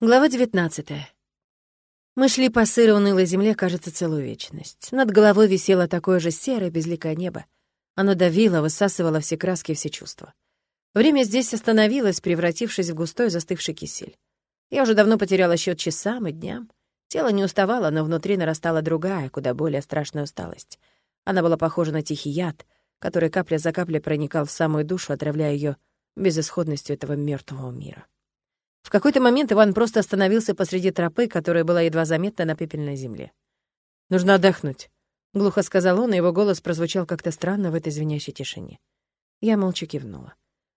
Глава 19. Мы шли по сырой унылой земле, кажется, целую вечность. Над головой висело такое же серое, безликое небо. Оно давило, высасывало все краски и все чувства. Время здесь остановилось, превратившись в густой застывший кисель. Я уже давно потеряла счет часам и дням. Тело не уставало, но внутри нарастала другая, куда более страшная усталость. Она была похожа на тихий яд, который капля за каплей проникал в самую душу, отравляя ее безысходностью этого мертвого мира. В какой-то момент Иван просто остановился посреди тропы, которая была едва заметна на пепельной земле. «Нужно отдохнуть», — глухо сказал он, и его голос прозвучал как-то странно в этой звенящей тишине. Я молча кивнула.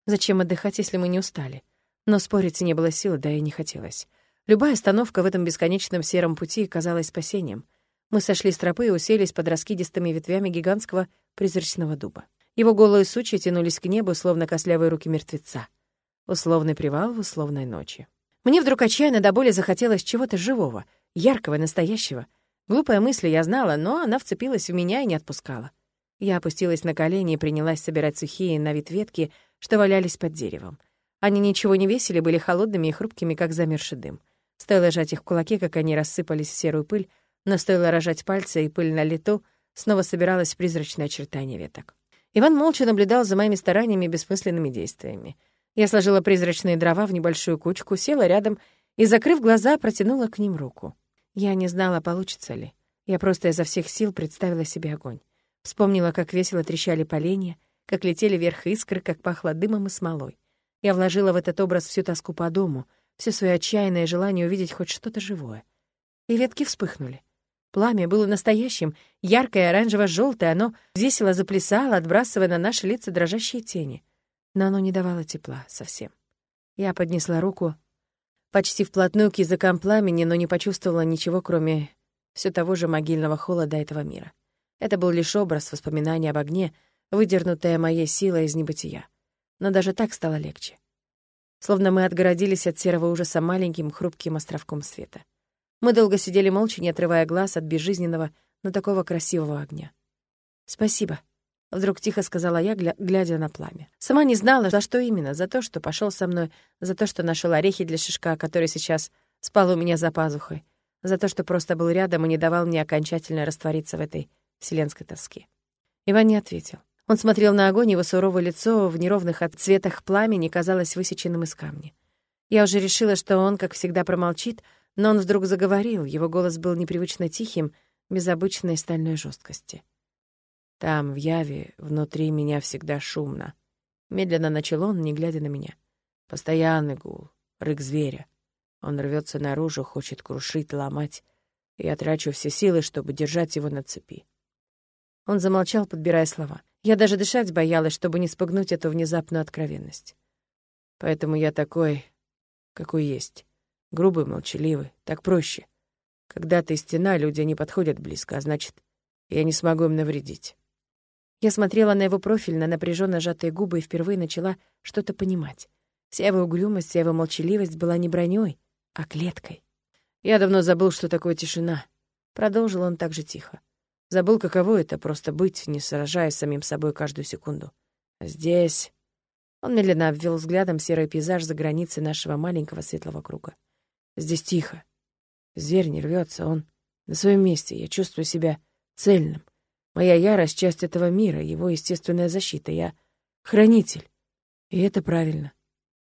«Зачем отдыхать, если мы не устали?» Но спорить не было сил, да и не хотелось. Любая остановка в этом бесконечном сером пути казалась спасением. Мы сошли с тропы и уселись под раскидистыми ветвями гигантского призрачного дуба. Его голые сучья тянулись к небу, словно костлявые руки мертвеца. Условный привал в условной ночи. Мне вдруг отчаянно до боли захотелось чего-то живого, яркого, настоящего. Глупая мысль я знала, но она вцепилась в меня и не отпускала. Я опустилась на колени и принялась собирать сухие на вид ветки, что валялись под деревом. Они ничего не весили, были холодными и хрупкими, как замерзший дым. Стоило сжать их в кулаке, как они рассыпались в серую пыль, но стоило рожать пальцы, и пыль на лету снова собиралась в призрачное очертание веток. Иван молча наблюдал за моими стараниями и бессмысленными действиями. Я сложила призрачные дрова в небольшую кучку, села рядом и, закрыв глаза, протянула к ним руку. Я не знала, получится ли. Я просто изо всех сил представила себе огонь. Вспомнила, как весело трещали поленья, как летели вверх искры, как пахло дымом и смолой. Я вложила в этот образ всю тоску по дому, все свое отчаянное желание увидеть хоть что-то живое. И ветки вспыхнули. Пламя было настоящим, яркое, оранжево желтое оно весело заплясало, отбрасывая на наши лица дрожащие тени но оно не давало тепла совсем. Я поднесла руку почти вплотную к языкам пламени, но не почувствовала ничего, кроме все того же могильного холода этого мира. Это был лишь образ воспоминания об огне, выдернутая моей силой из небытия. Но даже так стало легче. Словно мы отгородились от серого ужаса маленьким хрупким островком света. Мы долго сидели молча, не отрывая глаз от безжизненного, но такого красивого огня. «Спасибо», Вдруг тихо сказала я, гля глядя на пламя. Сама не знала, за что именно. За то, что пошел со мной, за то, что нашел орехи для шишка, который сейчас спал у меня за пазухой, за то, что просто был рядом и не давал мне окончательно раствориться в этой вселенской тоске. Иван не ответил. Он смотрел на огонь, его суровое лицо в неровных отцветах пламени казалось высеченным из камня. Я уже решила, что он, как всегда, промолчит, но он вдруг заговорил, его голос был непривычно тихим, без обычной стальной жесткости. Там, в Яве, внутри меня всегда шумно. Медленно начал он, не глядя на меня. Постоянный гул, рык зверя. Он рвется наружу, хочет крушить, ломать. Я трачу все силы, чтобы держать его на цепи. Он замолчал, подбирая слова. Я даже дышать боялась, чтобы не спугнуть эту внезапную откровенность. Поэтому я такой, какой есть. Грубый, молчаливый, так проще. Когда ты стена, люди не подходят близко, а значит, я не смогу им навредить. Я смотрела на его профиль, на напряженно сжатые губы и впервые начала что-то понимать. Вся его угрюмость, вся его молчаливость была не броней, а клеткой. «Я давно забыл, что такое тишина», — продолжил он так же тихо. «Забыл, каково это — просто быть, не сражаясь самим собой каждую секунду. Здесь...» Он медленно обвел взглядом серый пейзаж за границей нашего маленького светлого круга. «Здесь тихо. Зверь не рвется, он на своем месте. Я чувствую себя цельным. Моя ярость — часть этого мира, его естественная защита. Я — хранитель. И это правильно.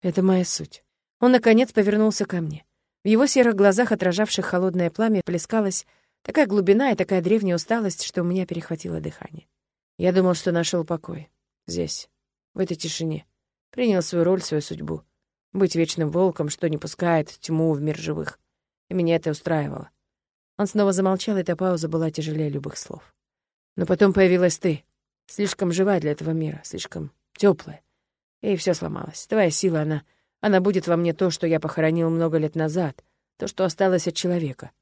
Это моя суть. Он, наконец, повернулся ко мне. В его серых глазах, отражавших холодное пламя, плескалась такая глубина и такая древняя усталость, что у меня перехватило дыхание. Я думал, что нашел покой. Здесь, в этой тишине. Принял свою роль, свою судьбу. Быть вечным волком, что не пускает тьму в мир живых. И меня это устраивало. Он снова замолчал, и эта пауза была тяжелее любых слов. Но потом появилась ты. Слишком живая для этого мира, слишком теплая. И все сломалось. Твоя сила, она... Она будет во мне то, что я похоронил много лет назад, то, что осталось от человека.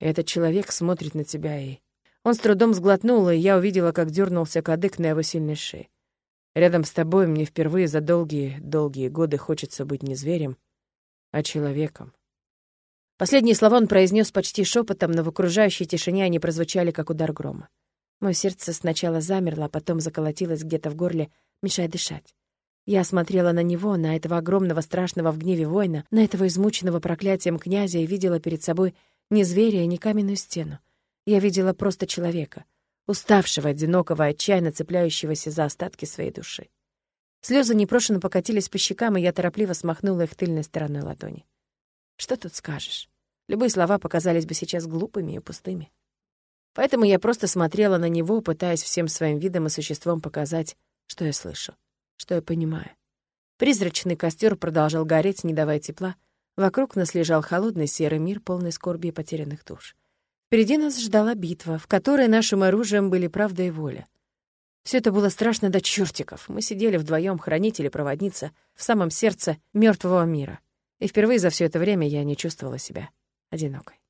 И этот человек смотрит на тебя и... Он с трудом сглотнул, и я увидела, как дернулся кадык на его сильной шее. Рядом с тобой мне впервые за долгие-долгие годы хочется быть не зверем, а человеком. Последние слова он произнес почти шепотом, но в окружающей тишине они прозвучали, как удар грома. Мое сердце сначала замерло, а потом заколотилось где-то в горле, мешая дышать. Я смотрела на него, на этого огромного страшного в гневе воина, на этого измученного проклятием князя и видела перед собой не зверя не каменную стену. Я видела просто человека, уставшего, одинокого, отчаянно цепляющегося за остатки своей души. Слезы непрошено покатились по щекам, и я торопливо смахнула их тыльной стороной ладони. Что тут скажешь? Любые слова показались бы сейчас глупыми и пустыми. Поэтому я просто смотрела на него, пытаясь всем своим видом и существом показать, что я слышу, что я понимаю. Призрачный костер продолжал гореть, не давая тепла. Вокруг нас лежал холодный серый мир, полный скорби и потерянных душ. Впереди нас ждала битва, в которой нашим оружием были правда и воля. Все это было страшно до чертиков. Мы сидели вдвоем, хранитель и проводница, в самом сердце мертвого мира. И впервые за все это время я не чувствовала себя одинокой.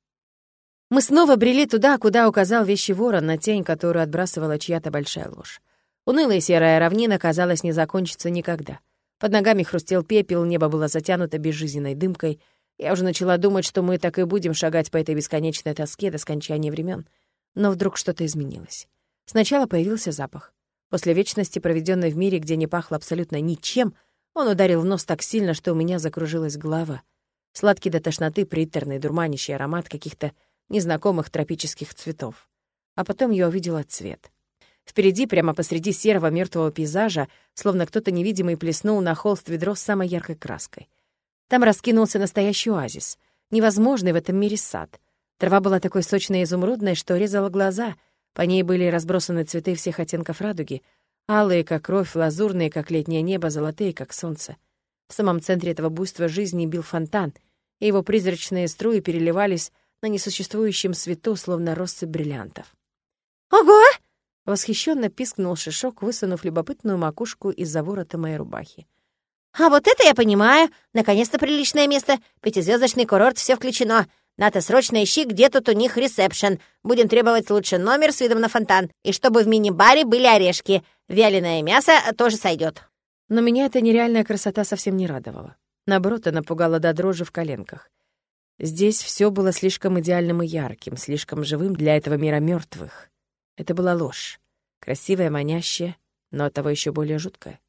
Мы снова брели туда, куда указал вещи ворон на тень, которую отбрасывала чья-то большая ложь. Унылая серая равнина, казалось, не закончится никогда. Под ногами хрустел пепел, небо было затянуто безжизненной дымкой. Я уже начала думать, что мы так и будем шагать по этой бесконечной тоске до скончания времен. Но вдруг что-то изменилось. Сначала появился запах. После вечности, проведенной в мире, где не пахло абсолютно ничем, он ударил в нос так сильно, что у меня закружилась голова. Сладкий до тошноты, приторный, дурманящий аромат каких-то незнакомых тропических цветов. А потом я увидела цвет. Впереди, прямо посреди серого мертвого пейзажа, словно кто-то невидимый плеснул на холст ведро с самой яркой краской. Там раскинулся настоящий оазис, невозможный в этом мире сад. Трава была такой сочной и изумрудной, что резала глаза. По ней были разбросаны цветы всех оттенков радуги, алые, как кровь, лазурные, как летнее небо, золотые, как солнце. В самом центре этого буйства жизни бил фонтан, и его призрачные струи переливались на несуществующем свету, словно россыпь бриллиантов. «Ого!» — восхищенно пискнул Шишок, высунув любопытную макушку из-за ворота моей рубахи. «А вот это я понимаю! Наконец-то приличное место! Пятизвездочный курорт, все включено! Надо срочно ищи, где тут у них ресепшн. Будем требовать лучше номер с видом на фонтан. И чтобы в мини-баре были орешки. Вяленое мясо тоже сойдет. Но меня эта нереальная красота совсем не радовала. Наоборот, она пугала до дрожи в коленках. Здесь все было слишком идеальным и ярким, слишком живым для этого мира мертвых. Это была ложь. Красивая, манящая, но оттого еще более жуткая.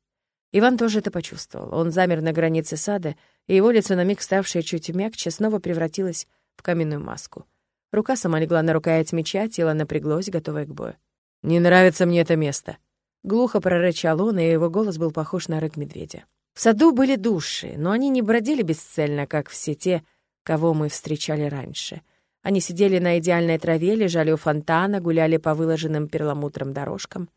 Иван тоже это почувствовал. Он замер на границе сада, и его лицо, на миг ставшее чуть мягче, снова превратилось в каменную маску. Рука сама легла на рукоять меча, тело напряглось, готовое к бою. «Не нравится мне это место!» Глухо прорычал он, и его голос был похож на рык медведя. В саду были души, но они не бродили бесцельно, как все те, кого мы встречали раньше. Они сидели на идеальной траве, лежали у фонтана, гуляли по выложенным перламутром дорожкам.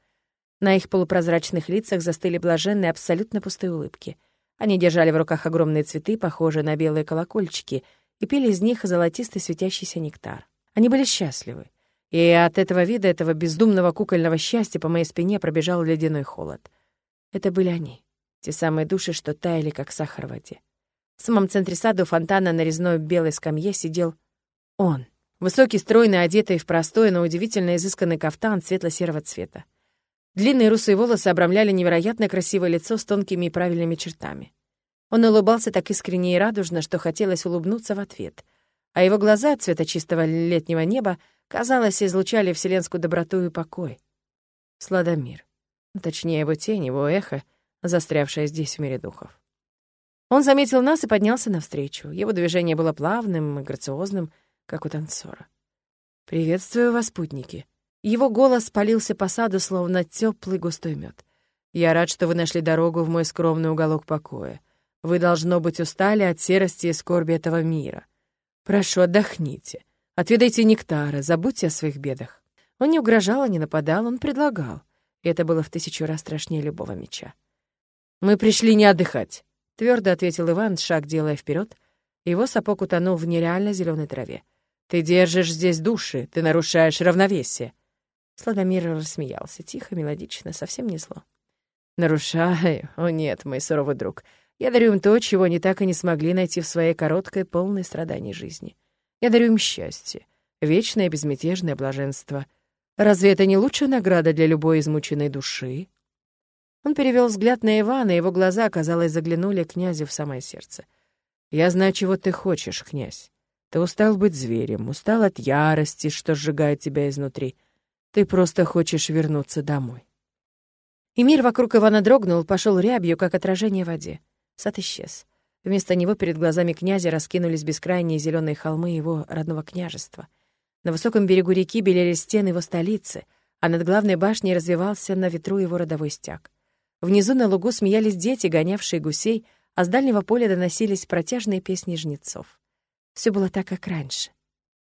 На их полупрозрачных лицах застыли блаженные, абсолютно пустые улыбки. Они держали в руках огромные цветы, похожие на белые колокольчики, и пили из них золотистый светящийся нектар. Они были счастливы. И от этого вида, этого бездумного кукольного счастья по моей спине пробежал ледяной холод. Это были они, те самые души, что таяли, как сахар в воде. В самом центре сада у фонтана на резной белой скамье сидел он. Высокий, стройный, одетый в простой, но удивительно изысканный кафтан светло-серого цвета. Длинные русые волосы обрамляли невероятно красивое лицо с тонкими и правильными чертами. Он улыбался так искренне и радужно, что хотелось улыбнуться в ответ. А его глаза цвета чистого летнего неба, казалось, излучали вселенскую доброту и покой. Сладомир. Точнее, его тень, его эхо, застрявшее здесь в мире духов. Он заметил нас и поднялся навстречу. Его движение было плавным и грациозным, как у танцора. «Приветствую вас, путники». Его голос полился по саду, словно теплый густой мед. «Я рад, что вы нашли дорогу в мой скромный уголок покоя. Вы, должно быть, устали от серости и скорби этого мира. Прошу, отдохните. Отведайте нектара, забудьте о своих бедах». Он не угрожал, не нападал, он предлагал. И это было в тысячу раз страшнее любого меча. «Мы пришли не отдыхать. Твердо ответил Иван, шаг делая вперед. Его сапог утонул в нереально зеленой траве. «Ты держишь здесь души, ты нарушаешь равновесие». Сладомир рассмеялся, тихо, мелодично, совсем не зло. «Нарушаю? О нет, мой суровый друг. Я дарю им то, чего они так и не смогли найти в своей короткой, полной страданий жизни. Я дарю им счастье, вечное безмятежное блаженство. Разве это не лучшая награда для любой измученной души?» Он перевел взгляд на Ивана, и его глаза, казалось, заглянули князю в самое сердце. «Я знаю, чего ты хочешь, князь. Ты устал быть зверем, устал от ярости, что сжигает тебя изнутри. Ты просто хочешь вернуться домой». И мир вокруг Ивана дрогнул, пошел рябью, как отражение в воде. Сад исчез. Вместо него перед глазами князя раскинулись бескрайние зеленые холмы его родного княжества. На высоком берегу реки белели стены его столицы, а над главной башней развивался на ветру его родовой стяг. Внизу на лугу смеялись дети, гонявшие гусей, а с дальнего поля доносились протяжные песни жнецов. Все было так, как раньше,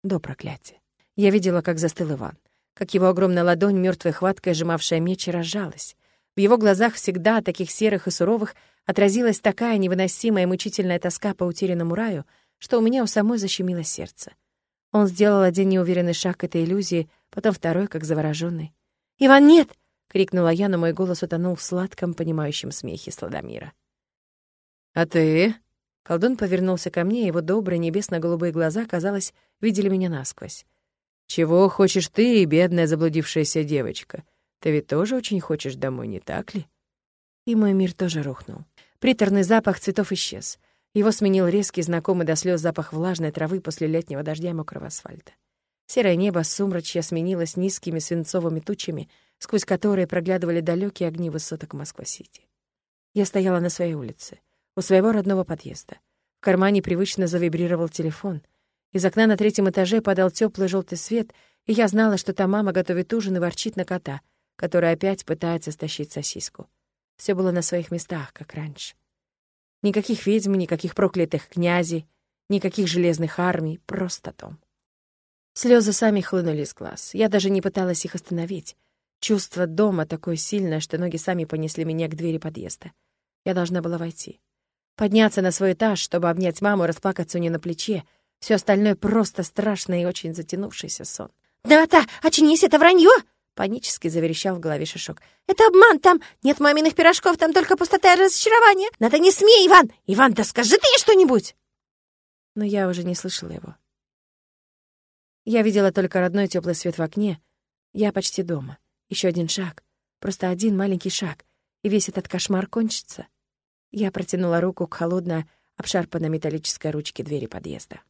до проклятия. Я видела, как застыл Иван, как его огромная ладонь, мертвой хваткой сжимавшая меч, разжалась. В его глазах всегда, таких серых и суровых, отразилась такая невыносимая мучительная тоска по утерянному раю, что у меня у самой защемило сердце. Он сделал один неуверенный шаг к этой иллюзии, потом второй, как завороженный. «Иван, нет!» — крикнула я, но мой голос утонул в сладком, понимающем смехе Сладомира. «А ты?» Колдун повернулся ко мне, его добрые небесно-голубые глаза, казалось, видели меня насквозь. «Чего хочешь ты, бедная заблудившаяся девочка? Ты ведь тоже очень хочешь домой, не так ли?» И мой мир тоже рухнул. Приторный запах цветов исчез. Его сменил резкий, знакомый до слез запах влажной травы после летнего дождя и мокрого асфальта. Серое небо сумрачье сменилось низкими свинцовыми тучами, сквозь которые проглядывали далекие огни высоток Москва-Сити. Я стояла на своей улице у своего родного подъезда. В кармане привычно завибрировал телефон. Из окна на третьем этаже падал теплый желтый свет, и я знала, что та мама готовит ужин и ворчит на кота, который опять пытается стащить сосиску. Все было на своих местах, как раньше. Никаких ведьм, никаких проклятых князей, никаких железных армий, просто дом. Слезы сами хлынули из глаз. Я даже не пыталась их остановить. Чувство дома такое сильное, что ноги сами понесли меня к двери подъезда. Я должна была войти. Подняться на свой этаж, чтобы обнять маму и расплакаться у нее на плече. Все остальное просто страшный и очень затянувшийся сон. «Да-да, очнись, это вранье!» Панически заверещал в голове Шишок. «Это обман! Там нет маминых пирожков, там только пустота и разочарование! Надо не смей, Иван! Иван, да скажи ты ей что-нибудь!» Но я уже не слышала его. Я видела только родной теплый свет в окне. Я почти дома. Еще один шаг. Просто один маленький шаг. И весь этот кошмар кончится. Я протянула руку к холодно обшарпанной металлической ручке двери подъезда.